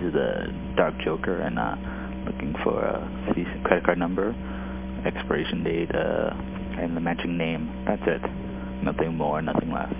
This is a Dark Joker and looking for a credit card number, expiration date, uh, and the matching name. That's it. Nothing more, nothing less.